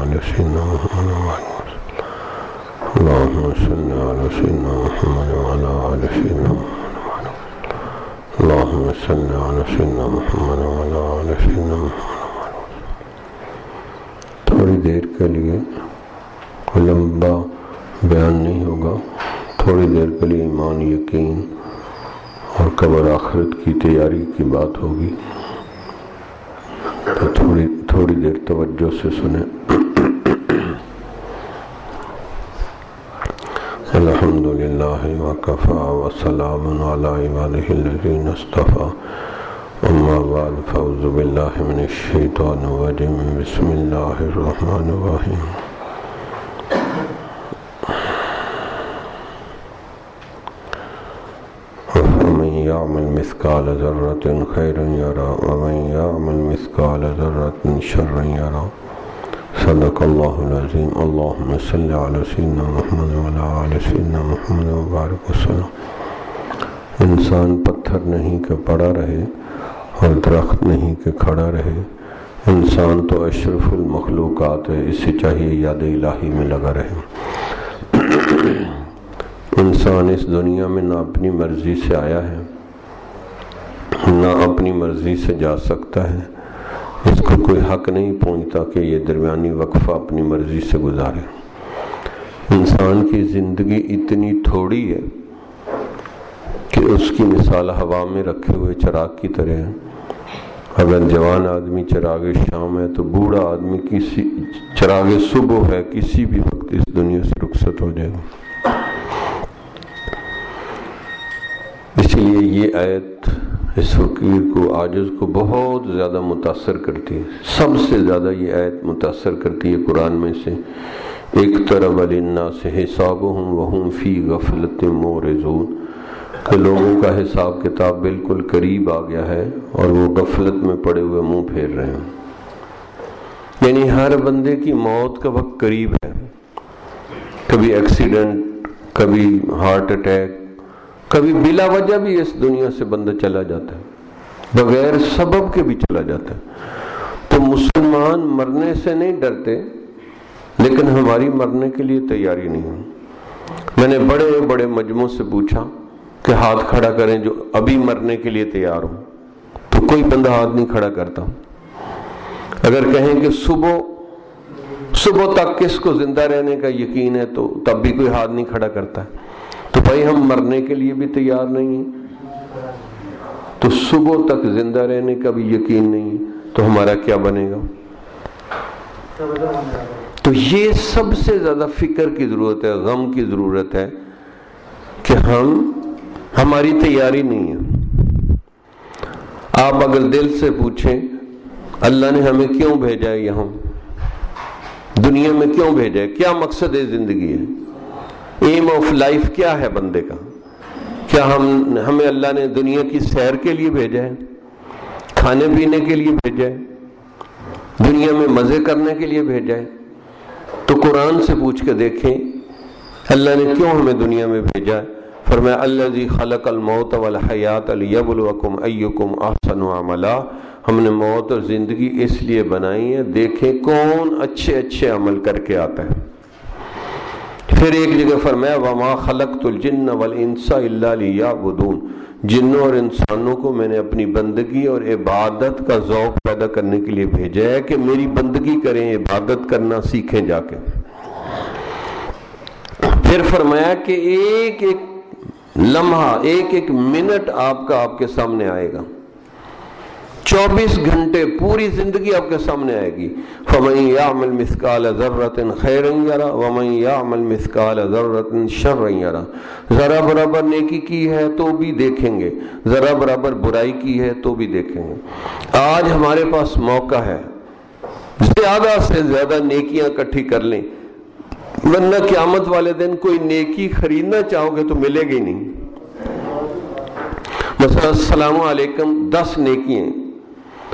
آل سيدنا محمد وعلى اللهم صل على سيدنا محمد وعلى آل سيدنا محمد اللهم صل على سيدنا محمد وعلى آل سيدنا محمد تھوڑی دیر کے لیے کوئی لمبا بیان نہیں ہوگا. تھوڑی دیر کے لیے ایمان یقین اور قبر آخرت کی تیاری کی بات ہوگی. تو تھوڑی تھوڑی دیر توجہ سے سنیں. الحمد للہ وکفا وسلام علی عباده الذین اصطفى. اما بعد فاعوذ باللہ من الشیطان الرجیم بسم اللہ الرحمن الرحیم ومن يعمل مثقال ذرة خيرا يرى، ومن يعمل مثقال ذرة شرا يرى. صدق الله العظيم اللهم صل على سيدنا محمد وعلى آل سيدنا محمد وبارك وسلم انسان پتھر نہیں کہ پڑا رہے اور درخت نہیں کہ کھڑا رہے. انسان تو اشرف المخلوقات ہے اس سے چاہیے یاد الہی میں لگا رہے. انسان اس دنیا میں نہ اپنی مرضی سے آیا ہے، نہ اپنی مرضی سے جا سکتا ہے. اس کو کوئی حق نہیں پہنچتا کہ یہ درمیانی وقفہ اپنی مرضی سے گزارے۔ انسان کی زندگی اتنی تھوڑی ہے کہ اس کی مثال ہوا میں رکھے ہوئے چراغ کی طرح ہے۔ اگر جوان آدمی چراغ شام ہے تو بوڑھا آدمی کسی چراغ صبح ہے، کسی بھی وقت اس دنیا سے رخصت ہو جائے گا۔ اس لیے یہ آیت اس فقیر کو، عاجز کو بہت زیادہ متاثر کرتی ہے۔ سب سے زیادہ یہ آیت متاثر کرتی ہے قرآن میں سے۔ ایک طرف علنا سے حساب ہوں وہ فی غفلت مورزون۔ کہ لوگوں کا حساب کتاب بالکل قریب آ گیا ہے اور وہ غفلت میں پڑے ہوئے منہ پھیر رہے ہیں۔ یعنی ہر بندے کی موت کا وقت قریب ہے۔ کبھی ایکسیڈنٹ کبھی ہارٹ اٹیک کبھی بلا وجہ بھی اس دنیا سے بندہ چلا جاتا ہے، بغیر سبب کے بھی چلا جاتا ہے۔ تو مسلمان مرنے سے نہیں ڈرتے، لیکن ہماری مرنے کے لیے تیاری نہیں ہوں میں نے بڑے بڑے مجموع سے پوچھا کہ ہاتھ کھڑا کریں جو ابھی مرنے کے لیے تیار ہوں۔ تو کوئی بندہ ہاتھ نہیں کھڑا کرتا۔ اگر کہیں کہ صبح صبح تک کس کو زندہ رہنے کا یقین ہے تو تب بھی کوئی ہاتھ نہیں کھڑا کرتا۔ ہے تو بھائی ہم مرنے کے لیے بھی تیار نہیں ہیں۔ تو صبح تک زندہ رہنے کا بھی یقین نہیں، تو ہمارا کیا بنے گا؟ تو یہ سب سے زیادہ فکر کی ضرورت ہے، غم کی ضرورت ہے کہ ہم، ہماری تیاری نہیں ہے۔ آپ اگر دل سے پوچھیں، اللہ نے ہمیں کیوں بھیجا ہے یہاں؟ دنیا میں کیوں بھیجا ہے؟ کیا مقصد ہے زندگی ہے؟ ایم آف لائف کیا ہے بندے کا؟ کیا ہم ہمیں اللہ نے دنیا کی سیر کے لیے بھیجا ہے؟ کھانے پینے کے لیے بھیجا ہے؟ دنیا میں مزے کرنے کے لیے بھیجا ہے؟ تو قرآن سے پوچھ کے دیکھیں، اللہ نے کیوں ہمیں دنیا میں بھیجا؟ ہے فرمایا اللہ جی خلق الموت والحیات لیبلوکم ایکم احسن عملا. ہم نے موت اور زندگی اس لیے بنائی ہے، دیکھیں کون اچھے اچھے عمل کر کے آتا ہے۔ پھر ایک جگہ فرمایا، وما خلقت الجن والانس الا لیعبدون جنوں اور انسانوں کو میں نے اپنی بندگی اور عبادت کا ذوق پیدا کرنے کے لیے بھیجا ہے کہ میری بندگی کریں، عبادت کرنا سیکھیں جا کے۔ پھر فرمایا کہ ایک ایک لمحہ، ایک ایک منٹ آپ کا آپ کے سامنے آئے گا۔ چوبیس گھنٹے پوری زندگی آپ کے سامنے آئے گی۔ فمن یعمل مثقال ذرۃ خیرا یرا ومن یعمل مثقال ذرۃ شرا یرا ذرا برابر نیکی کی ہے تو بھی دیکھیں گے۔ ذرا برابر برائی کی ہے تو بھی دیکھیں گے۔ آج ہمارے پاس موقع ہے۔ زیادہ سے زیادہ نیکیاں اکٹھی کر لیں۔ ورنہ قیامت والے دن کوئی نیکی خریدنا چاہو گے تو ملے گی نہیں۔ مثلا السلام علیکم، دس نیکی ہیں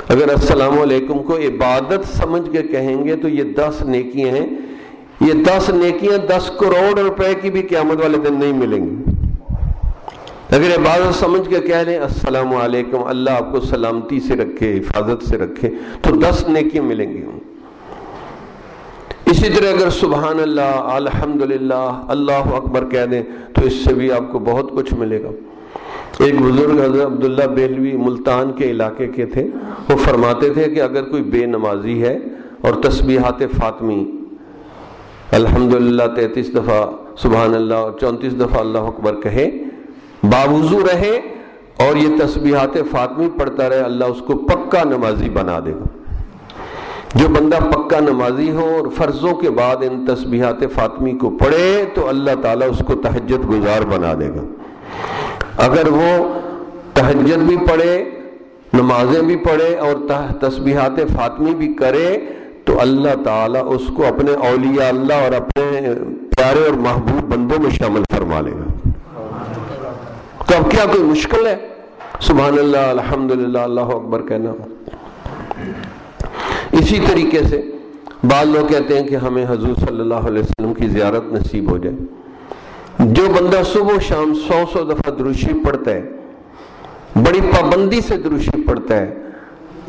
اگر السلام علیکم کو عبادت سمجھ کے کہیں گے تو یہ دس نیکیاں ہیں۔ یہ دس نیکیاں دس کروڑ روپے کی بھی قیامت والے دن نہیں ملیں گی۔ اگر عبادت سمجھ کے کہہ لیں السلام علیکم، اللہ آپ کو سلامتی سے رکھے، حفاظت سے رکھے، تو دس نیکیاں ملیں گی۔ اسی طرح اگر سبحان اللہ الحمد للہ اللہ اکبر کہہ دیں، تو اس سے بھی آپ کو بہت کچھ ملے گا۔ ایک بزرگ حضرت عبداللہ بیلوی ملتان کے علاقے کے تھے، وہ فرماتے تھے کہ اگر کوئی بے نمازی ہے اور تسبیحات فاطمی الحمد للہ تینتیس دفعہ سبحان اللہ اور چونتیس دفعہ اللہ اکبر کہے، باوضو رہے اور یہ تسبیحات فاطمی پڑھتا رہے، اللہ اس کو پکا نمازی بنا دے گا۔ جو بندہ پکا نمازی ہو اور فرضوں کے بعد ان تسبیحات فاطمی کو پڑھے تو اللہ تعالیٰ اس کو تہجد گزار بنا دے گا۔ اگر وہ تہجد بھی پڑھے، نمازیں بھی پڑھے اور تسبیحات فاطمی بھی کرے، تو اللہ تعالیٰ اس کو اپنے اولیاء اللہ اور اپنے پیارے اور محبوب بندوں میں شامل فرما لے گا۔ تو اب کیا کوئی مشکل ہے؟ سبحان اللہ الحمد للہ اللہ اکبر کہنا۔ اسی طریقے سے بعض لوگ کہتے ہیں کہ ہمیں حضور صلی اللہ علیہ وسلم کی زیارت نصیب ہو جائے۔ جو بندہ صبح و شام سو سو دفعہ دروشی پڑھتا ہے، بڑی پابندی سے دروشی پڑھتا ہے،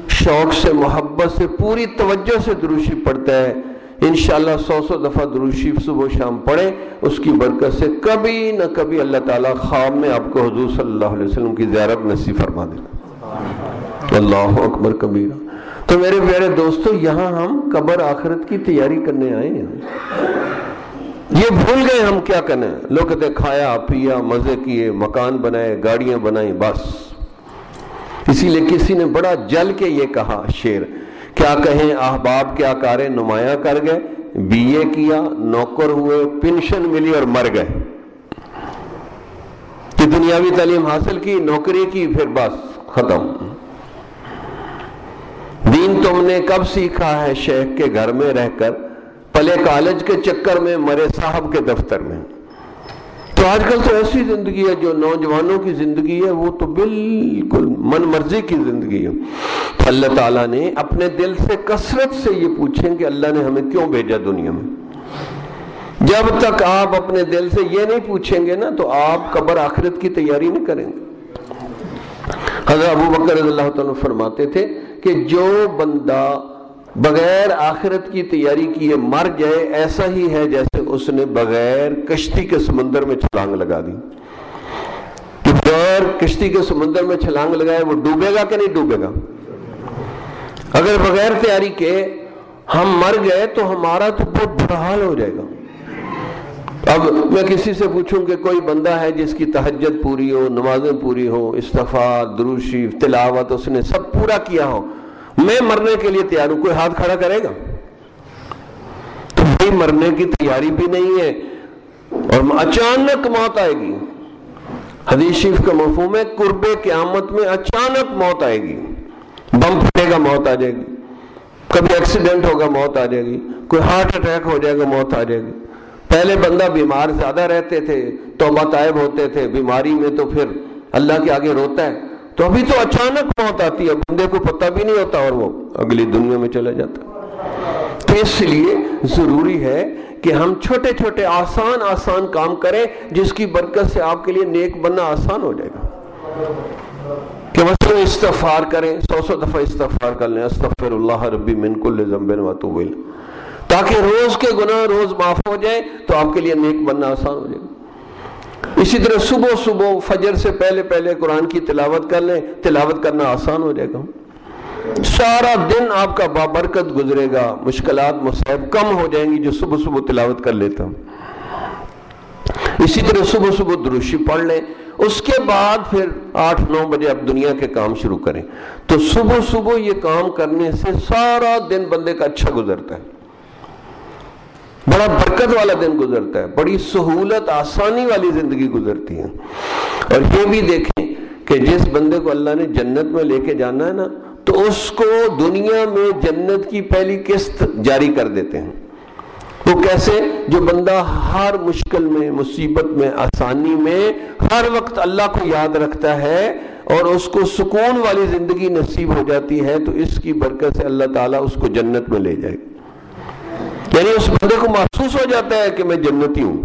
شوق سے، محبت سے، پوری توجہ سے دروشی پڑھتا ہے، انشاءاللہ سو سو دفعہ دروشی صبح و شام پڑھے، اس کی برکت سے کبھی نہ کبھی اللہ تعالیٰ خواب میں آپ کو حضور صلی اللہ علیہ وسلم کی زیارت نصیب فرما دے اللہ اکبر کبیرہ۔ تو میرے پیارے دوستو، یہاں ہم قبر آخرت کی تیاری کرنے آئے ہیں۔ یہ بھول گئے ہم کیا کرنے لوگ کہتے کھایا، پیا، مزے کیے، مکان بنائے، گاڑیاں بنائی بس۔ اسی لیے کسی نے بڑا جل کے یہ کہا شیر کیا کہیں احباب کیا کارے نمایاں کر گئے، بی اے کیا، نوکر ہوئے پنشن ملی اور مر گئے۔ کہ دنیاوی تعلیم حاصل کی، نوکری کی، پھر بس، ختم۔ دین تم نے کب سیکھا ہے شیخ کے گھر میں رہ کر؟ پلے کالج کے چکر میں، مرے صاحب کے دفتر میں۔ تو آج کل تو ایسی زندگی ہے، جو نوجوانوں کی زندگی ہے، وہ تو بالکل من مرضی کی زندگی ہے۔ اللہ تعالیٰ نے اپنے دل سے کثرت سے یہ پوچھیں کہ اللہ نے ہمیں کیوں بھیجا دنیا میں؟ جب تک آپ اپنے دل سے یہ نہیں پوچھیں گے نا، تو آپ قبر آخرت کی تیاری نہیں کریں گے۔ حضرت ابو بکر رضی اللہ تعالیٰ فرماتے تھے کہ جو بندہ بغیر آخرت کی تیاری کیے مر جائے ایسا ہی ہے جیسے اس نے بغیر کشتی کے سمندر میں چھلانگ لگا دی۔ کہ بغیر کشتی کے سمندر میں چھلانگ لگائے، وہ ڈوبے گا کہ نہیں ڈوبے گا؟ اگر بغیر تیاری کے ہم مر گئے تو ہمارا تو بہت برا حال ہو جائے گا۔ اب میں کسی سے پوچھوں کہ کوئی بندہ ہے جس کی تہجد پوری ہو، نمازیں پوری ہو استفا دروشی تلاوت اس نے سب پورا کیا ہو میں مرنے کے لیے تیار ہوں، کوئی ہاتھ کھڑا کرے گا؟ تو بھائی مرنے کی تیاری بھی نہیں ہے اور اچانک موت آئے گی۔ حدیث شریف کا مفہوم ہے، قرب قیامت میں اچانک موت آئے گی۔ بم پھٹے گا، موت آ جائے گی۔ کبھی ایکسیڈنٹ ہوگا، موت آ جائے گی۔ کوئی ہارٹ اٹیک ہو جائے گا، موت آ جائے گی۔ پہلے بندہ بیمار زیادہ رہتے تھے، توبہ طائب ہوتے تھے، بیماری میں تو پھر اللہ کے آگے روتا ہے۔ تو ابھی تو اچانک موت آتی ہے، بندے کو پتہ بھی نہیں ہوتا اور وہ اگلی دنیا میں چلا جاتا تو اس لیے ضروری ہے کہ ہم چھوٹے چھوٹے آسان آسان کام کریں، جس کی برکت سے آپ کے لیے نیک بننا آسان ہو جائے گا۔ کہ مثلا استغفار کریں، سو سو دفعہ استغفار کر لیں استغفر اللہ ربی من کل ذنب و تاکہ روز کے گناہ روز معاف ہو جائے تو آپ کے لیے نیک بننا آسان ہو جائے گا۔ اسی طرح صبح صبح فجر سے پہلے پہلے قرآن کی تلاوت کر لیں، تلاوت کرنا آسان ہو جائے گا۔ سارا دن آپ کا بابرکت گزرے گا، مشکلات مصحب کم ہو جائیں گی جو صبح صبح تلاوت کر لیتا ہوں۔ اسی طرح صبح صبح دروشی پڑھ لیں۔ اس کے بعد پھر آٹھ نو بجے آپ دنیا کے کام شروع کریں۔ تو صبح صبح یہ کام کرنے سے سارا دن بندے کا اچھا گزرتا ہے۔ بڑا برکت والا دن گزرتا ہے، بڑی سہولت، آسانی والی زندگی گزرتی ہے۔ اور یہ بھی دیکھیں کہ جس بندے کو اللہ نے جنت میں لے کے جانا ہے نا، تو اس کو دنیا میں جنت کی پہلی قسط جاری کر دیتے ہیں۔ وہ کیسے؟ جو بندہ ہر مشکل میں، مصیبت میں، آسانی میں ہر وقت اللہ کو یاد رکھتا ہے اور اس کو سکون والی زندگی نصیب ہو جاتی ہے، تو اس کی برکت سے اللہ تعالیٰ اس کو جنت میں لے جائے۔ گا یعنی اس بندے کو محسوس ہو جاتا ہے کہ میں جنتی ہوں۔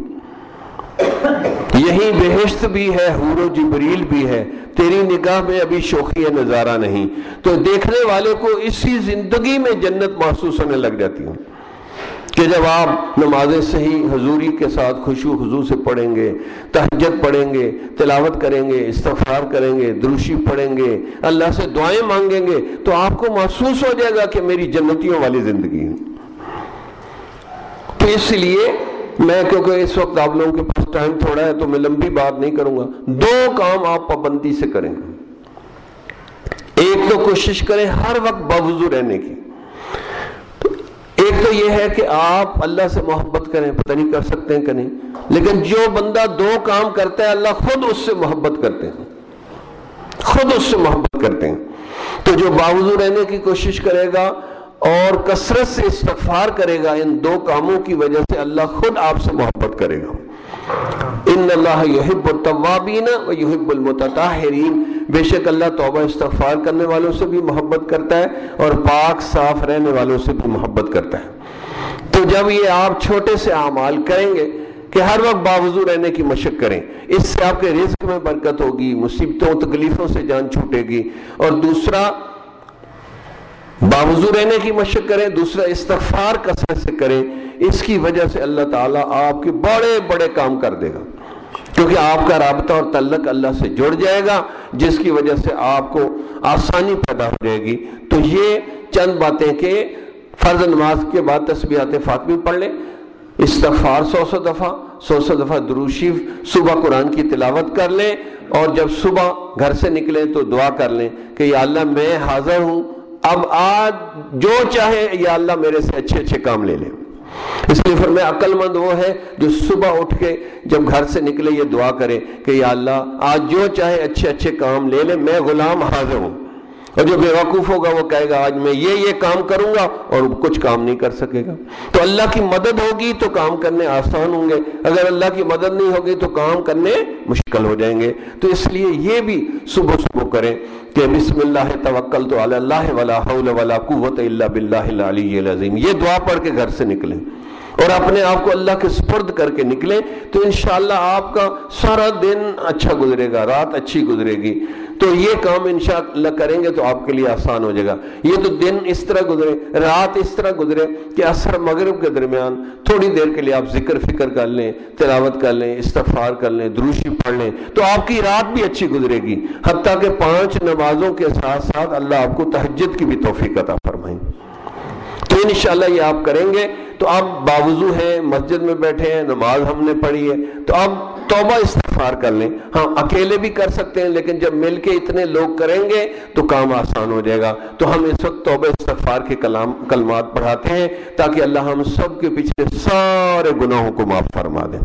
یہی بہشت بھی ہے، حور و جبریل بھی ہے۔ تیری نگاہ میں ابھی شوخی نظارہ نہیں۔ تو دیکھنے والے کو اسی زندگی میں جنت محسوس ہونے لگ جاتی ہوں۔ کہ جب آپ نمازیں صحیح حضوری کے ساتھ خوشو حضو سے پڑھیں گے، تہجد پڑھیں گے، تلاوت کریں گے استفار کریں گے، دروشی پڑھیں گے، اللہ سے دعائیں مانگیں گے، تو آپ کو محسوس ہو جائے گا کہ میری جنتیوں والی زندگی تو اس لیے میں کیونکہ اس وقت آپ لوگوں کے پاس ٹائم تھوڑا ہے تو میں لمبی بات نہیں کروں گا۔ دو کام آپ پابندی سے کریں۔ ایک تو کوشش کریں ہر وقت باوضو رہنے کی۔ ایک تو یہ ہے کہ آپ اللہ سے محبت کریں، پتہ نہیں کر سکتے ہیں کہ نہیں۔ لیکن جو بندہ دو کام کرتا ہے، اللہ خود اس سے محبت کرتے ہیں۔ خود اس سے محبت کرتے ہیں۔ تو جو باوضو رہنے کی کوشش کرے گا اور کثرت سے استغفار کرے گا ان دو کاموں کی وجہ سے اللہ خود آپ سے محبت کرے گا۔ ان اللہ یحب التوابین و یحب المتطہرین۔ بے شک اللہ توبہ استغفار کرنے والوں سے بھی محبت کرتا ہے اور پاک صاف رہنے والوں سے بھی محبت کرتا ہے۔ تو جب یہ آپ چھوٹے سے اعمال کریں گے کہ ہر وقت باوضو رہنے کی مشق کریں، اس سے آپ کے رزق میں برکت ہوگی، مصیبتوں، تکلیفوں سے جان چھوٹے گی۔ اور دوسرا باوضو رہنے کی مشق کریں، دوسرا استغفار کثرت سے کریں۔ اس کی وجہ سے اللہ تعالیٰ آپ کے بڑے بڑے کام کر دے گا۔ کیونکہ آپ کا رابطہ اور تعلق اللہ سے جڑ جائے گا، جس کی وجہ سے آپ کو آسانی پیدا ہو جائے گی۔ تو یہ چند باتیں کہ فرض نماز کے بعد تسبیحات فاطمی پڑھ لیں۔ استغفار سو سو دفعہ، سو سو دفعہ دروشیف صبح قرآن کی تلاوت کر لیں۔ اور جب صبح گھر سے نکلیں تو دعا کر لیں کہ یا اللہ میں حاضر ہوں۔ اب آج جو چاہے یا اللہ میرے سے اچھے اچھے کام لے لے۔ اس لیے فرمایا عقل مند وہ ہے جو صبح اٹھ کے جب گھر سے نکلے یہ دعا کرے کہ یا اللہ، آج جو چاہے اچھے اچھے کام لے لے، میں غلام حاضر ہوں۔ اور جو بے وقوف ہوگا وہ کہے گا، آج میں یہ یہ کام کروں گا اور کچھ کام نہیں کر سکے گا۔ تو اللہ کی مدد ہوگی تو کام کرنے آسان ہوں گے۔ اگر اللہ کی مدد نہیں ہوگی تو کام کرنے مشکل ہو جائیں گے۔ تو اس لیے یہ بھی صبح صبح کریں کہ بسم اللہ توکل تو اللہ ولا حول ولا قوت اللہ بلّہ العلی العظیم۔ یہ دعا پڑھ کے گھر سے نکلیں۔ اور اپنے آپ کو اللہ کے سپرد کر کے نکلیں تو انشاءاللہ آپ کا سارا دن اچھا گزرے گا، رات اچھی گزرے گی۔ تو یہ کام انشاءاللہ کریں گے تو آپ کے لیے آسان ہو جائے گا۔ یہ تو دن اس طرح گزرے، رات اس طرح گزرے کہ اثر مغرب کے درمیان تھوڑی دیر کے لیے آپ ذکر فکر کر لیں، تلاوت کر لیں استفار کر لیں، دروشی پڑھ لیں، تو آپ کی رات بھی اچھی گزرے گی۔ حتیٰ کہ پانچ نمازوں کے ساتھ ساتھ اللہ آپ کو تہجد کی بھی توفیق عطا فرمائیں تو انشاءاللہ یہ آپ کریں گے تو آپ باوضو ہیں، مسجد میں بیٹھے ہیں، نماز ہم نے پڑھی ہے، تو آپ توبہ استغفار کر لیں۔ ہاں اکیلے بھی کر سکتے ہیں، لیکن جب مل کے اتنے لوگ کریں گے تو کام آسان ہو جائے گا۔ تو ہم اس وقت توبہ استغفار کے کلام، کلمات پڑھاتے ہیں تاکہ اللہ ہم سب کے پیچھے سارے گناہوں کو معاف فرما دیں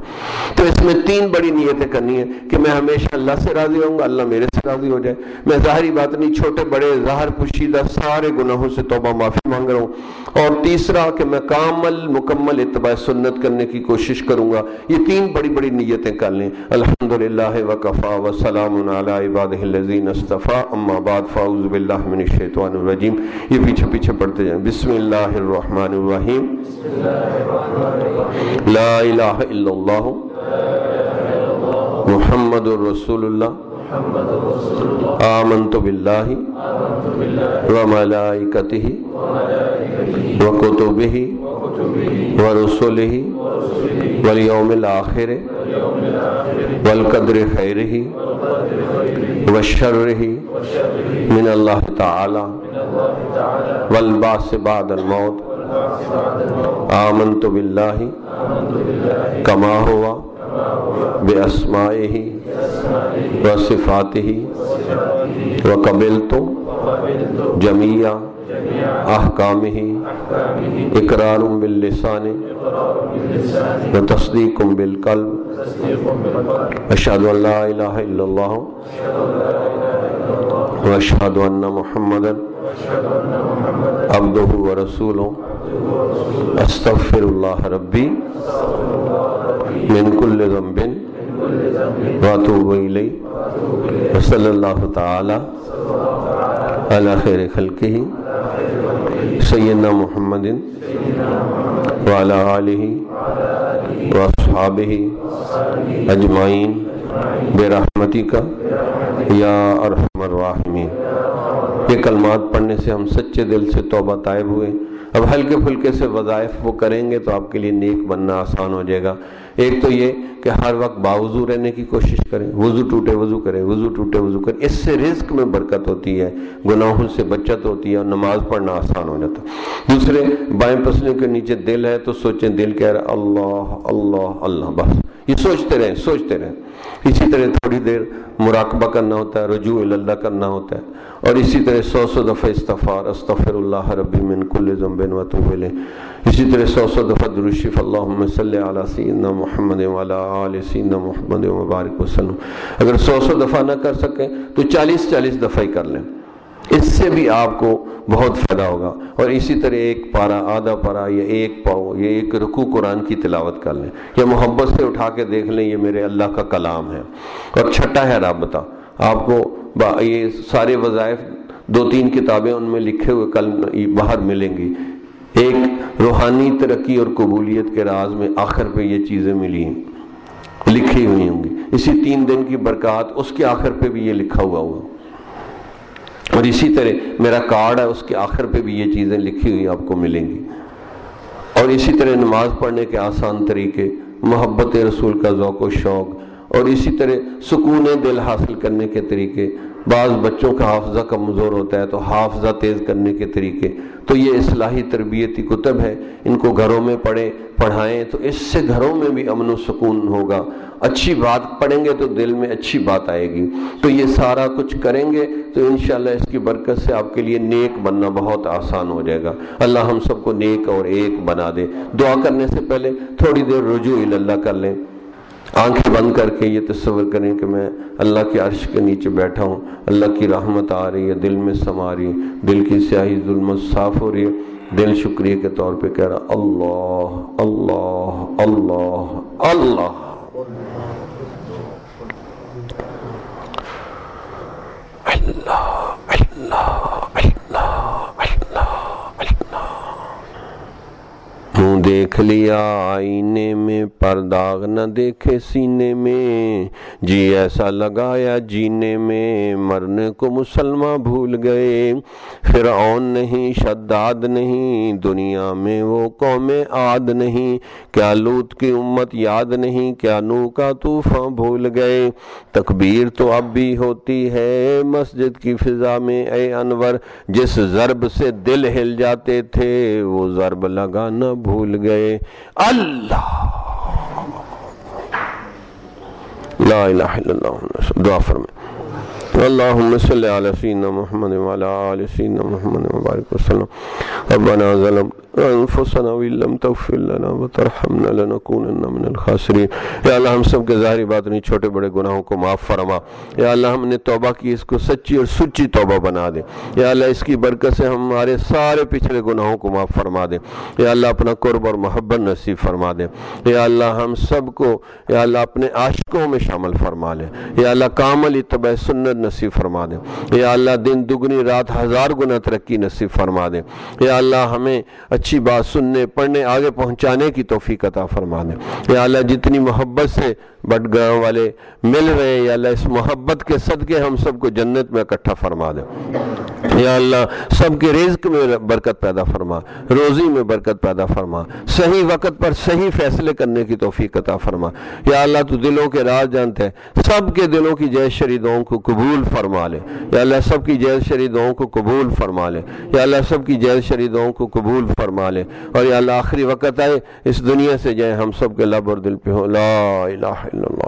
تو اس میں تین بڑی نیتیں کرنی ہے کہ میں ہمیشہ اللہ سے راضی ہوں گا، اللہ میرے سے راضی ہو جائے۔ میں ظاہری بات نہیں، چھوٹے، بڑے، ظاہر پوشیدہ سارے گناہوں سے توبہ معافی مانگ رہا ہوں۔ اور تیسرا کہ میں کامل، مکمل اتباع سنت کرنے کی کوشش کروں گا۔ یہ تین بڑی بڑی نیتیں کر لیں الحمد للہ وکفا وسلام علی عباد الذین اصطفى اما بعد، فاعوذ باللہ من الشیطان الرجیم. یہ پیچھے پیچھے پڑھتے جائیں. بسم اللہ الرحمن الرحیم. لا الہ الا اللہ. محمد الرسول اللہ آمنت باللہ وملائکتہ وکتبہ ورسلہ والیوم الاخر والقدر خیرہ وشرہ من اللہ تعالی والباس بعد الموت آمنت باللہ کما ہوا بے اسمائہ و صفاتہ و قبلت جمیع احکامہ اقرار باللسان و تصدیق بالقلب۔ اشہد ان لا الہ الا اللہ و اشہد ان محمد عبدہ و رسولہ۔ استغفر اللہ ربی من کل ذنب واتوب الی وصلی اللہ تعالی علی خیر خلقہ سیدنا محمد وعلی آلہ واصحابہ اجمعین کا یا ارحم الراحمین یہ کلمات پڑھنے سے ہم سچے دل سے توبہ طائب ہوئے۔ اب ہلکے پھلکے سے وظائف وہ کریں گے تو آپ کے لیے نیک بننا آسان ہو جائے گا۔ ایک تو یہ کہ ہر وقت باوضو رہنے کی کوشش کریں، وضو ٹوٹے وضو کریں، وضو ٹوٹے وضو کریں۔ اس سے رزق میں برکت ہوتی ہے، گناہوں سے بچت ہوتی ہے اور نماز پڑھنا آسان ہو جاتا ہے۔ دوسرے، بائیں پسلوں کے نیچے دل ہے تو سوچیں دل کہہ رہا اللہ اللہ اللہ، بس۔ یہ سوچتے رہیں سوچتے رہیں۔ اسی طرح تھوڑی دیر مراقبہ کرنا ہوتا ہے، رجوع اللہ کرنا ہوتا ہے۔ اور اسی طرح سو سو دفعہ استفار استفر اللہ ربی من کل زمبن و طوبلے اسی طرح سو سو دفعہ درشف اللہ صلی علیہ سیدنا محمد والا آل سیدنا محمد مبارک وسلم۔ اگر سو سو دفعہ نہ کر سکیں تو چالیس چالیس دفعہ ہی کر لیں۔ اس سے بھی آپ کو بہت فائدہ ہوگا۔ اور اسی طرح ایک پارا، آدھا پارا یا ایک پاؤ، یا ایک رکو قرآن کی تلاوت کر لیں۔ یا محبت سے اٹھا کے دیکھ لیں، یہ میرے اللہ کا کلام ہے۔ اور چھٹا ہے رابطہ آپ کو یہ سارے وظائف، دو تین کتابیں ان میں لکھے ہوئے کل باہر ملیں گی۔ ایک روحانی ترقی اور قبولیت کے راز میں آخر پہ یہ چیزیں ملی ہیں، لکھی ہوئی ہوں گی۔ اسی تین دن کی برکات، اس کے آخر پہ بھی یہ لکھا ہوا ہوا۔ اور اسی طرح میرا کارڈ ہے، اس کے آخر پہ بھی یہ چیزیں لکھی ہوئی آپ کو ملیں گی۔ اور اسی طرح نماز پڑھنے کے آسان طریقے، محبت رسول کا ذوق و شوق، اور اسی طرح سکون دل حاصل کرنے کے طریقے بعض بچوں کا حافظہ کمزور ہوتا ہے تو حافظہ تیز کرنے کے طریقے، تو یہ اصلاحی تربیتی کتب ہے ان کو گھروں میں پڑھیں، پڑھائیں، تو اس سے گھروں میں بھی امن و سکون ہوگا۔ اچھی بات پڑھیں گے تو دل میں اچھی بات آئے گی۔ تو یہ سارا کچھ کریں گے تو انشاءاللہ اس کی برکت سے آپ کے لیے نیک بننا بہت آسان ہو جائے گا۔ اللہ ہم سب کو نیک اور ایک بنا دے۔ دعا کرنے سے پہلے تھوڑی دیر رجوع اللہ کر لیں۔ آنکھیں بند کر کے یہ تصور کریں کہ میں اللہ کے عرش کے نیچے بیٹھا ہوں۔ اللہ کی رحمت آ رہی ہے، دل میں سما رہی دل کی سیاہی ظلمت صاف ہو رہی ہے۔ دل شکریہ کے طور پہ کہہ رہا اللہ اللہ اللہ اللہ اللہ۔ اللہ۔ دیکھ لیا؟ آئینے میں پرداغ نہ دیکھے سینے میں۔ جی ایسا لگایا جینے میں۔ مرنے کو مسلمہ بھول گئے۔ فرعون نہیں، شداد نہیں۔ دنیا میں وہ قوم عاد نہیں۔ کیا لوت کی امت یاد نہیں؟ کیا نو کا طوفان بھول گئے؟ تکبیر تو اب بھی ہوتی ہے۔ مسجد کی فضا میں اے انور، جس ضرب سے دل ہل جاتے تھے، وہ ضرب لگانا بھول بھول گئے۔ اللہ۔ لا الہ الا اللہ۔ دعا فرمائے۔ اللہم صلی علی سيدنا محمد وعلی آل سيدنا محمد وبارك وسلم۔ ربنا ظلم انفسنا وان لم تغفر لنا وترحمنا لنكونن من الخاسرين. یا اللہ ہم سب کے ظاہری بات نہیں، چھوٹے بڑے گناہوں کو معاف فرما۔ یا اللہ ہم نے توبہ کی، اس کو سچی اور سچی توبہ بنا دے۔ یا اللہ اس کی برکت سے ہمارے سارے پچھلے گناہوں کو معاف فرما دے۔ یا اللہ اپنا قرب اور محبت نصیب فرما دے۔ یا اللہ ہم سب کو یا اللہ اپنے عاشقوں میں شامل فرما لے۔ یا اللہ کامل اتباع سنت نصیب فرما دے۔ یا اللہ دن، دگنی، رات، ہزار گنا ترقی نصیب فرما دے۔ یا اللہ ہمیں اچھی بات سننے، پڑھنے، آگے پہنچانے کی توفیق عطا فرما دے یا اللہ، جتنی محبت سے بٹ گاؤں والے مل رہے ہیں، یا اللہ، اس محبت کے صدقے ہم سب کو جنت میں اکٹھا فرما دے۔ یا اللہ، سب کے رزق میں برکت پیدا فرما، روزی میں برکت پیدا فرما، صحیح وقت پر صحیح فیصلے کرنے کی توفیق عطا فرما۔ یا اللہ، تو دلوں کے راز جانتے ہیں، سب کے دلوں کی جیز شریدوں کو قبول فرما لے۔ یا اللہ، سب کی جیز شریدوں کو قبول فرما لے۔ یا اللہ، سب کی جیز شریدوں کو قبول فرما لے۔ اور یا اللہ، آخری وقت آئے، اس دنیا سے جائے ہم سب کے لب اور دل پہ ہو لا الہ الا اللہ۔